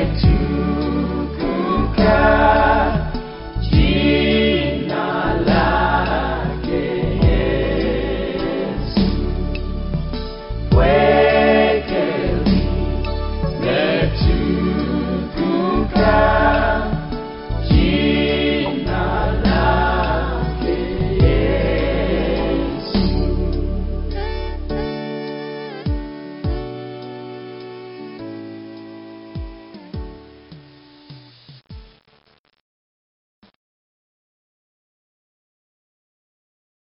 way to